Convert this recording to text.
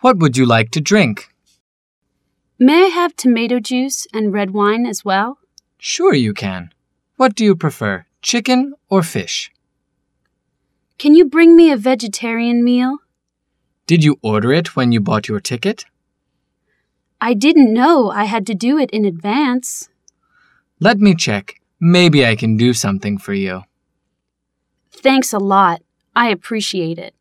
What would you like to drink? May I have tomato juice and red wine as well? Sure, you can. What do you prefer, chicken or fish? Can you bring me a vegetarian meal? Did you order it when you bought your ticket? I didn't know I had to do it in advance. Let me check. Maybe I can do something for you. Thanks a lot. I appreciate it.